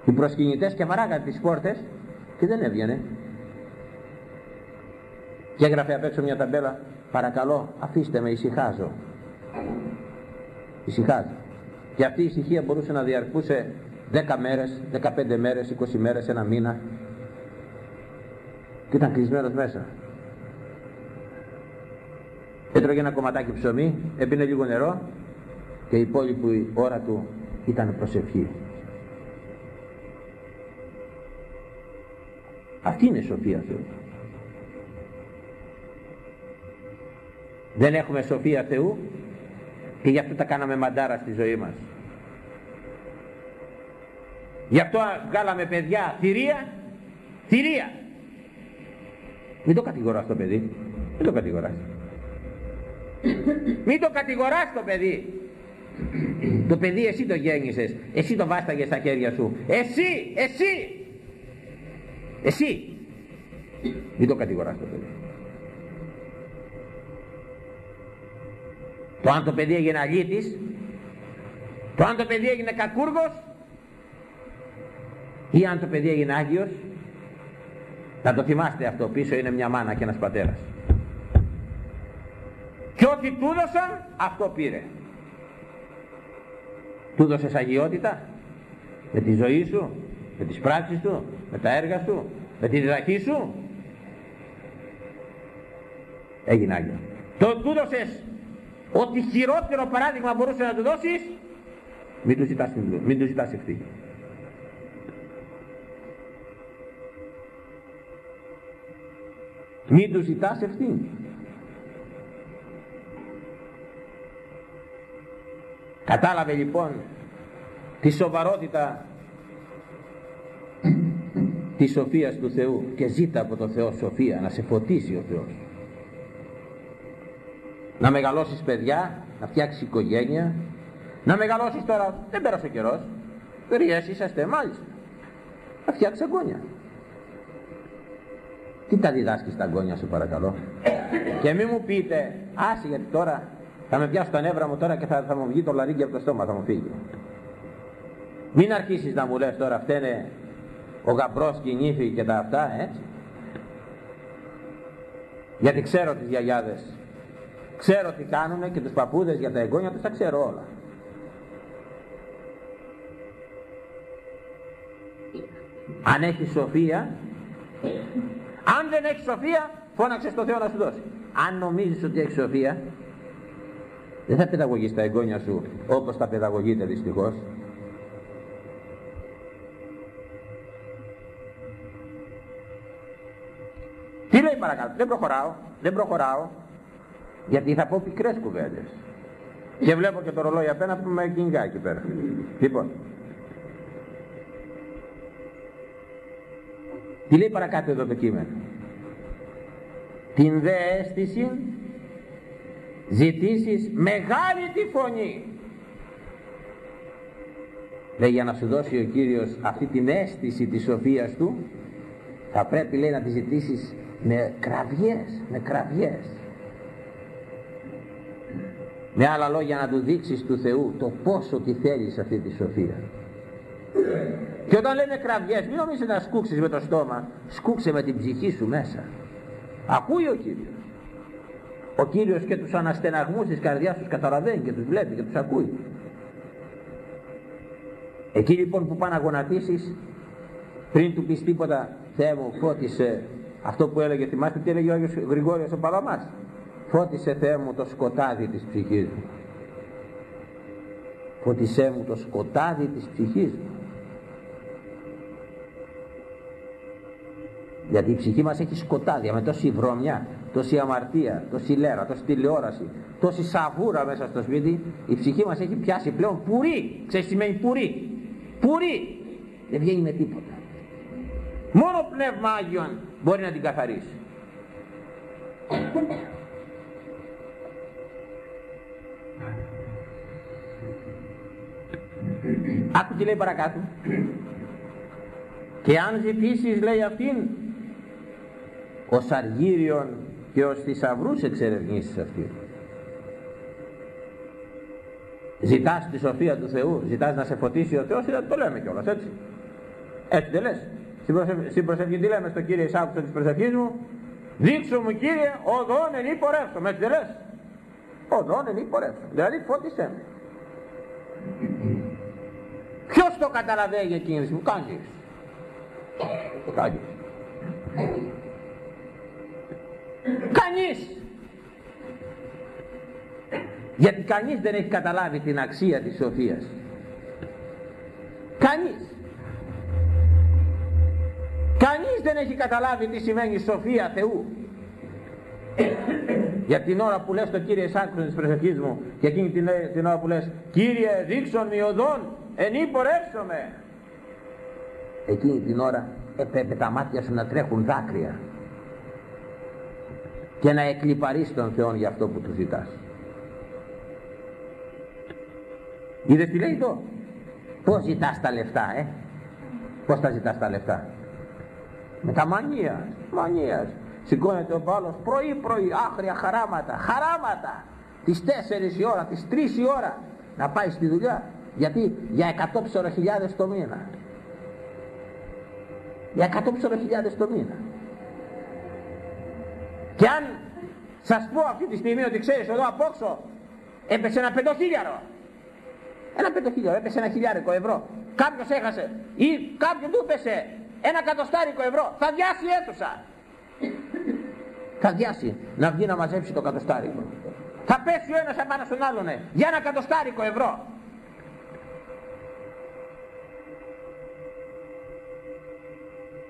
οι προσκυνητές και βαράγανε τις πόρτες και δεν έβγαινε. Και έγραφε απ' έξω μια ταμπέλα παρακαλώ αφήστε με ησυχάζω ησυχάζω και αυτή η ησυχία μπορούσε να διαρκούσε 10 μέρες, 15 μέρες, 20 μέρες, ένα μήνα. Και ήταν κλεισμένος μέσα έτρωγε ένα κομματάκι ψωμί, έπινε λίγο νερό και η υπόλοιπη ώρα του ήταν προσευχή. Αυτή είναι η σοφία Θεού. Δεν έχουμε σοφία Θεού και γι' αυτό τα κάναμε μαντάρα στη ζωή μας. Γι' αυτό βγάλαμε παιδιά θηρία, θηρία. Μην το κατηγοράς το παιδί, μην το κατηγοράς. Μην το κατηγοράς το παιδί. Το παιδί εσύ το γέννησες, εσύ το βάσταγες στα χέρια σου. Εσύ, εσύ, εσύ. Μην το κατηγοράς το παιδί. Το αν το παιδί έγινε αλήτης, το αν το παιδί έγινε κακούργος ή αν το παιδί έγινε Άγιος, θα το θυμάστε αυτό πίσω είναι μια μάνα και ένας πατέρας και ό,τι του δώσαν αυτό πήρε. Του δώσες αγιότητα με τη ζωή σου με τις πράξεις σου με τα έργα σου με τη διδαχή σου. Έγινε Άγιο. Το του δώσες. Ό,τι χειρότερο παράδειγμα μπορούσε να του δώσεις μην του ζητάς, μην του ζητάς ευθύνη. Μην του ζητάς ευθύνη Κατάλαβε λοιπόν τη σοβαρότητα της σοφίας του Θεού και ζήτα από το Θεό σοφία να σε φωτίσει ο Θεός να μεγαλώσεις παιδιά να φτιάξεις οικογένεια να μεγαλώσεις τώρα δεν πέρασε ο καιρός Ρίες είσαστε μάλιστα. Θα φτιάξεις αγκόνια. Τι τα διδάσκεις τα αγκόνια σου παρακαλώ. Και μη μου πείτε, άσε γιατί τώρα θα με πιάσει τα νεύρα μου τώρα και θα, θα μου βγει το λαρίκι από το στόμα, θα μου φύγει. Μην αρχίσεις να μου λες τώρα φταίνε ο γαμπρός και η νύφη και τα αυτά, έτσι. Γιατί ξέρω τις γιαγιάδες. Ξέρω τι κάνουνε και τους παππούδες για τα εγγόνια τους τα ξέρω όλα. Αν έχεις σοφία, αν δεν έχεις σοφία, φώναξε στο Θεό να σου δώσει. Αν νομίζεις ότι έχεις σοφία, δεν θα παιδαγωγείς τα εγγόνια σου όπως τα παιδαγωγείτε δυστυχώς. Τι λέει παρακάτω, δεν προχωράω, δεν προχωράω, γιατί θα πω πικρές κουβέντες. Και βλέπω και το ρολόι απέναντι που με κυνηγάει εκεί πέρα. Λοιπόν, τι λέει παρακάτω εδώ το κείμενο. Την δε αίσθηση ζητήσεις μεγάλη τη φωνή. Λέει για να σου δώσει ο Κύριος αυτή την αίσθηση της σοφίας του θα πρέπει λέει να τη ζητήσεις με κραυγές, με κραυγές. Με άλλα λόγια να του δείξεις του Θεού το πόσο τη θέλεις αυτή τη σοφία. Και όταν λέμε κραυγές, μην νομίζεις να σκούξεις με το στόμα, σκούξε με την ψυχή σου μέσα. Ακούει ο Κύριος. Ο Κύριος και τους αναστεναγμούς της καρδιάς τους καταλαβαίνει και τους βλέπει και τους ακούει. Εκεί λοιπόν που πάνε να γονατίσεις, πριν του πεις τίποτα, Θεέ μου φώτισε αυτό που έλεγε, θυμάστε τι έλεγε ο Άγιος Γρηγόριος ο Παλαμάς; Φώτισε Θεέ μου το σκοτάδι της ψυχής μου. Φώτισέ μου το σκοτάδι της ψυχής μου. Γιατί η ψυχή μας έχει σκοτάδια με τόση βρωμιά, τόση αμαρτία, τόση λέρα, τόση τηλεόραση, τόση σαβούρα μέσα στο σπίτι. Η ψυχή μας έχει πιάσει πλέον πουρί. Ξέρεις τι σημαίνει πουρί. Πουρί. Δεν βγαίνει με τίποτα. Μόνο πνεύμα Άγιον μπορεί να την καθαρίσει. Άκου τι λέει παρακάτω. Και αν ζητήσεις λέει αυτήν ως αργύριον και ως θησαυρούς εξερευνήσεις αυτήν. Ζητάς τη σοφία του Θεού, ζητάς να σε φωτίσει ο Θεός, το λέμε κιόλας έτσι. Έτσι δεν λες. Στην προσευχή τι λέμε στο Κύριε εισάκουσα της προσευχής μου, δείξω μου Κύριε οδόν εν υπορεύσω. Έτσι δεν λες. Οδόν εν υπορεύσω. Δηλαδή φώτισέ με. Ποιος το καταλαβαίνει εκείνης μου, κανείς. Κανείς. Κανείς. Γιατί κανείς δεν έχει καταλάβει την αξία της σοφίας. Κανείς. Κανείς δεν έχει καταλάβει τι σημαίνει σοφία Θεού. Για την ώρα που λες το Κύριε Σάκρον της προσευχής μου και εκείνη την, την ώρα που λες Κύριε δείξον μη οδόν εν με. Εκείνη την ώρα έπρεπε τα μάτια σου να τρέχουν δάκρυα και να εκλυπαρείς τον Θεό για αυτό που του ζητάς. Είδες τι λέει εδώ; Πώς ζητάς τα λεφτά, ε; Πώς τα ζητάς τα λεφτά; Με τα μανίας, μανίας. Σηκώνεται ο πάλος πρωί πρωί, άχρια χαράματα, χαράματα. Τις 4 η ώρα, τις 3 η ώρα να πάει στη δουλειά. Γιατί για 100 ψωροχιλιάδες το μήνα. Για 100 ψωροχιλιάδες το μήνα. Και αν σας πω αυτή τη στιγμή ότι ξέρεις εδώ απόξω έπεσε ένα πεντοχίλιαρο. Ένα πεντοχίλιαρο, έπεσε ένα χιλιάρικο ευρώ. Κάποιος έχασε ή κάποιον του έπεσε ένα κατοστάρικο ευρώ. Θα διάσει η αίθουσα. Θα διάσει να βγει να μαζέψει το κατοστάρικο. Θα πέσει ο ένας απάνω στον άλλον για ένα κατοστάρικο ευρώ.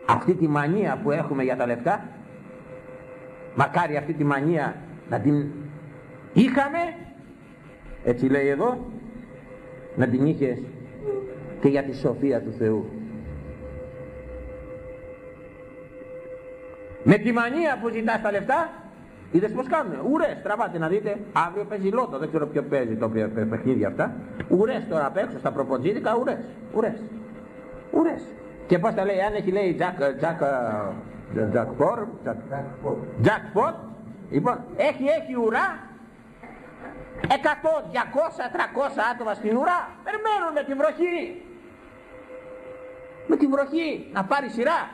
Αυτή τη μανία που έχουμε για τα λεφτά μακάρι αυτή τη μανία να την είχαμε έτσι λέει εδώ να την είχες και για τη σοφία του Θεού με τη μανία που ζητάς τα λεφτά Είδες πως κάνουν, ουρές, τραβάτε να δείτε, αύριο παίζει λότο, δεν ξέρω ποιο παίζει το παιχνίδι αυτά. Ουρές τώρα απ' έξω στα προποτζίδικα, ουρές, ουρές, ουρές. Και πώς τα λέει, αν έχει λέει Jack, Jack, Jack Jack Jack Jack λοιπόν, έχει, έχει ουρά, 100, 200, 300 άτομα στην ουρά, περιμένουν με τη βροχή. Με τη βροχή να πάρει σειρά.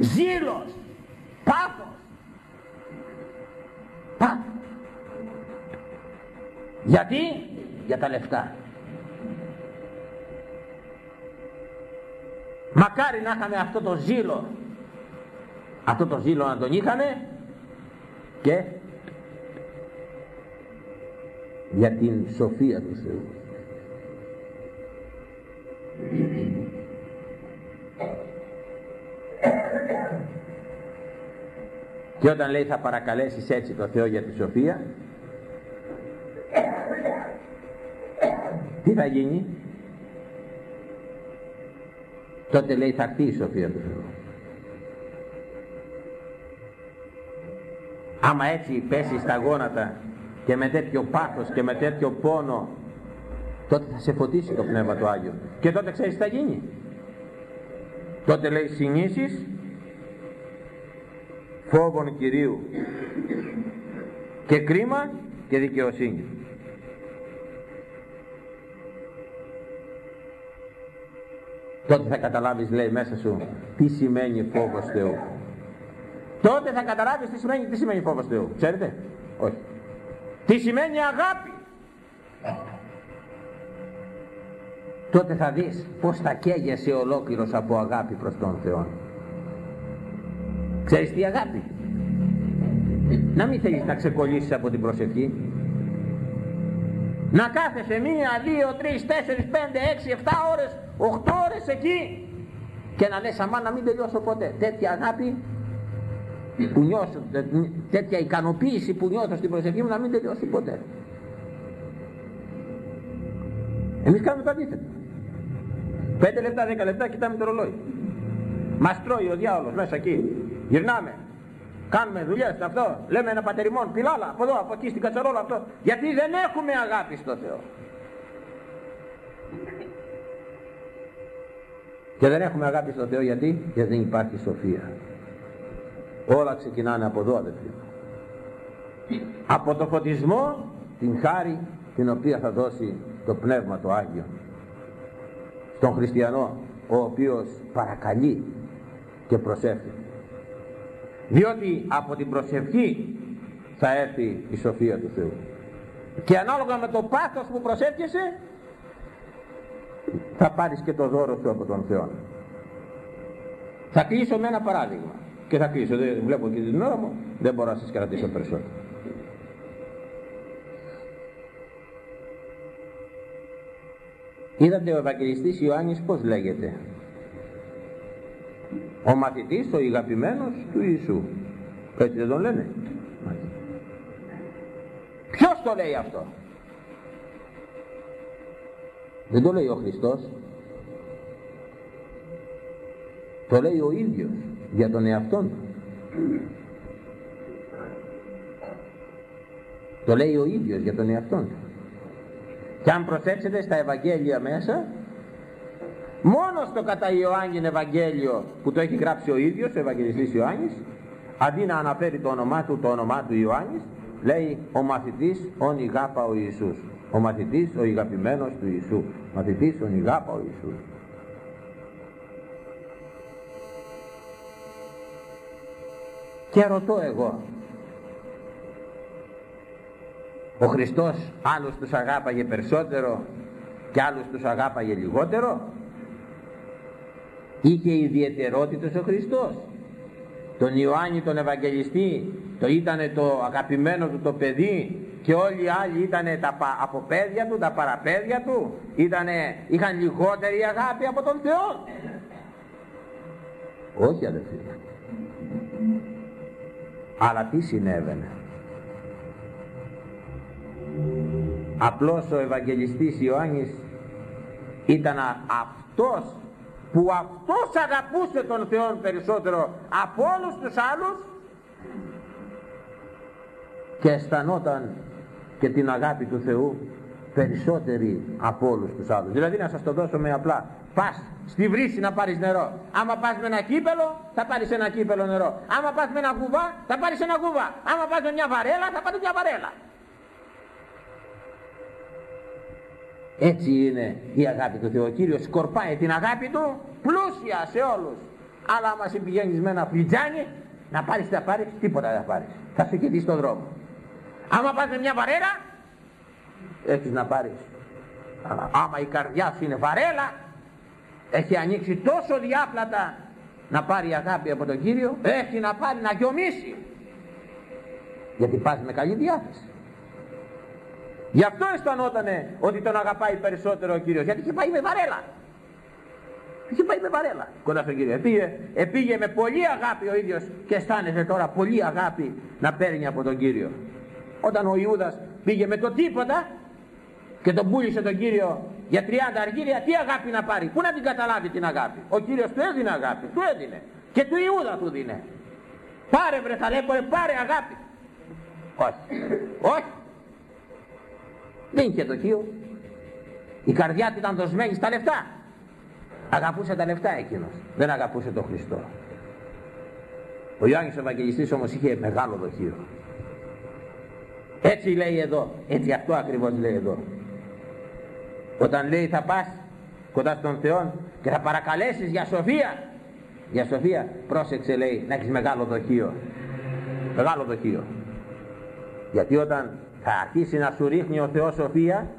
Ζήλος, πάθος, γιατί; Για τα λεφτά. Μακάρι να είχαμε αυτό το ζήλο. Αυτό το ζήλο να τον είχαμε και για την σοφία του Θεού. Και όταν λέει θα παρακαλέσεις έτσι το Θεό για τη σοφία, τι θα γίνει; Τότε λέει θα έρθει η σοφία του Θεού. Άμα έτσι πέσεις στα γόνατα και με τέτοιο πάθος και με τέτοιο πόνο τότε θα σε φωτίσει το Πνεύμα του Άγιο. Και τότε ξέρεις τι θα γίνει. Τότε λέει συνήσεις φόβων Κυρίου και κρίμα και δικαιοσύνη. Τότε θα καταλάβεις λέει μέσα σου τι σημαίνει φόβος Θεού. Τότε θα καταλάβεις τι σημαίνει, τι σημαίνει φόβος Θεού. Ξέρετε; Όχι. Τι σημαίνει αγάπη. Τότε θα δεις πως θα καίγεσαι ολόκληρος από αγάπη προς τον Θεό. Ξέρεις τι αγάπη; Να μην θέλεις να ξεκολλήσεις από την προσευχή. Να κάθεσαι μία, δύο, τρεις, τέσσερις, πέντε, έξι, εφτά ώρες, οχτώ ώρες εκεί και να λες αμά να μην τελειώσω ποτέ. Τέτοια αγάπη που νιώσω, τέτοια ικανοποίηση που νιώθω στην προσευχή μου να μην τελειώσει ποτέ. Εμείς κάνουμε το αντίθετο. Πέντε λεπτά, δέκα λεπτά κοιτάμε το ρολόι. Μας τρώει ο διάολος μέσα εκεί. Γυρνάμε. Κάνουμε δουλειές αυτό. Λέμε ένα πατεριμόν, πιλάλα, από εδώ, από εκεί στην κατσαρόλα αυτό. Γιατί δεν έχουμε αγάπη στο Θεό. Και δεν έχουμε αγάπη στο Θεό γιατί, γιατί δεν υπάρχει σοφία. Όλα ξεκινάνε από εδώ αδελφοί. Από το φωτισμό την χάρη την οποία θα δώσει το Πνεύμα το Άγιο. Στον χριστιανό ο οποίος παρακαλεί και προσεύχεται διότι από την προσευχή θα έρθει η σοφία του Θεού. Και ανάλογα με το πάθος που προσεύχεσαι θα πάρεις και το δώρο σου από τον Θεό. Θα κλείσω με ένα παράδειγμα και θα κλείσω, δεν βλέπω και την ώρα μου δεν μπορώ να σας κρατήσω περισσότερο. Είδατε ο Ευαγγελιστής Ιωάννης πως λέγεται; Ο μαθητής, ο ηγαπημένος του Ιησού. Έτσι δεν τον λένε. Ποιος το λέει αυτό; Δεν το λέει ο Χριστός. Το λέει ο ίδιος για τον εαυτόν του. Το λέει ο ίδιος για τον εαυτόν του. Και αν προσέξετε στα Ευαγγέλια μέσα μόνο στο κατά Ιωάννην Ευαγγέλιο που το έχει γράψει ο ίδιος ο Ευαγγελιστής Ιωάννης αντί να αναφέρει το όνομά του το όνομά του Ιωάννης λέει ο μαθητής ον ηγάπα ο Ιησούς ο μαθητής ο ηγαπημένος του Ιησού. Μαθητής ον ηγάπα ο Ιησούς. Και ρωτώ εγώ ο Χριστός άλλους τους αγάπαγε περισσότερο και άλλους τους αγάπαγε λιγότερο; Είχε ιδιαιτερότητες ο Χριστός. Τον Ιωάννη τον Ευαγγελιστή το ήταν το αγαπημένο του το παιδί και όλοι οι άλλοι ήταν τα αποπέδια του, τα παραπέδια του ήτανε, είχαν λιγότερη αγάπη από τον Θεό. Όχι αδελφοί. Αλλά τι συνέβαινε; Απλώς ο Ευαγγελιστής Ιωάννης ήταν αυτός που αυτός αγαπούσε τον Θεό περισσότερο από όλους τους άλλους και αισθανόταν και την αγάπη του Θεού περισσότερη από όλους τους άλλους. Δηλαδή να σας το δώσω με απλά. Πας στη βρύση να πάρεις νερό. Άμα πας με ένα κύπελο θα πάρεις ένα κύπελο νερό. Άμα πας με ένα κουβά θα πάρεις ένα κουβά. Άμα πας με μια βαρέλα θα πάρεις μια βαρέλα. Έτσι είναι η αγάπη του Θεού. Ο Κύριος σκορπάει την αγάπη του πλούσια σε όλους. Αλλά άμα σε πηγαίνεις με ένα φλιτζάνι να πάρεις τι θα πάρεις, τίποτα δεν θα πάρεις. Θα σου κοιτήσει στον δρόμο. Άμα πας με μια βαρέλα έχεις να πάρεις. Άμα η καρδιά σου είναι βαρέλα έχει ανοίξει τόσο διάπλατα να πάρει αγάπη από τον Κύριο έχει να πάρει να γιομίσει γιατί πας με καλή διάθεση γι' αυτό αισθανότανε ότι τον αγαπάει περισσότερο ο Κύριος. Γιατί είχε πάει με βαρέλα. Είχε πάει με βαρέλα. Κοντά στον Κύριο. Επήγε, επήγε με πολύ αγάπη ο ίδιος και αισθάνεται τώρα πολύ αγάπη να παίρνει από τον Κύριο. Όταν ο Ιούδας πήγε με το τίποτα και τον πούλησε τον Κύριο για 30 αργύρια τι αγάπη να πάρει; Πού να την καταλάβει την αγάπη; Ο Κύριος του έδινε αγάπη του έδινε. Και του Ιούδα του δίνε. Πάρε βρε θα λέει πάρε αγάπη. Όχι. Όχι δεν είχε δοχείο η καρδιά του ήταν δοσμένη στα λεφτά. Αγαπούσε τα λεφτά εκείνος. Δεν αγαπούσε τον Χριστό. Ο Ιωάννης ο Ευαγγελιστής όμως είχε μεγάλο δοχείο. Έτσι λέει εδώ έτσι αυτό ακριβώς λέει εδώ. Όταν λέει θα πας κοντά στον Θεό και θα παρακαλέσεις για σοφία για σοφία πρόσεξε λέει να έχεις μεγάλο δοχείο. Μεγάλο δοχείο. Γιατί όταν θα αρχίσει να σου ρίχνει ο Θεός σοφία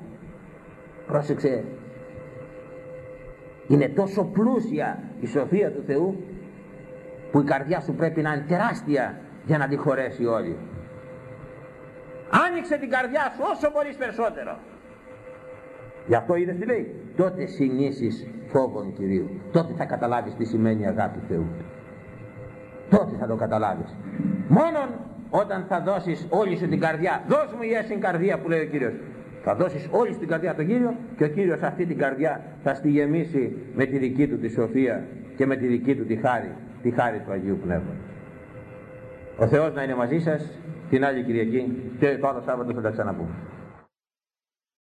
πρόσεξε είναι τόσο πλούσια η σοφία του Θεού που η καρδιά σου πρέπει να είναι τεράστια για να τη χωρέσει όλη άνοιξε την καρδιά σου όσο μπορείς περισσότερο Γι' αυτό είδες τι λέει; Τότε συνήσεις φόβον Κυρίου. Τότε θα καταλάβεις τι σημαίνει αγάπη Θεού. Τότε θα το καταλάβεις. Μόνον όταν θα δώσεις όλη σου την καρδιά. Δώσ' μου η έσυν καρδία που λέει ο Κύριος. Θα δώσεις όλη την καρδιά τον Κύριο και ο Κύριος αυτή την καρδιά θα στη γεμίσει με τη δική του τη σοφία και με τη δική του τη χάρη, τη χάρη του Αγίου Πνεύματος. Ο Θεός να είναι μαζί σας την άλλη Κυριακή και το άλλο Σάββατο θα τα ξαναπούμε.